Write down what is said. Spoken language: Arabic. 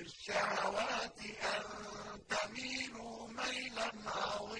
الشهوات أن تميلوا ميلا عظيما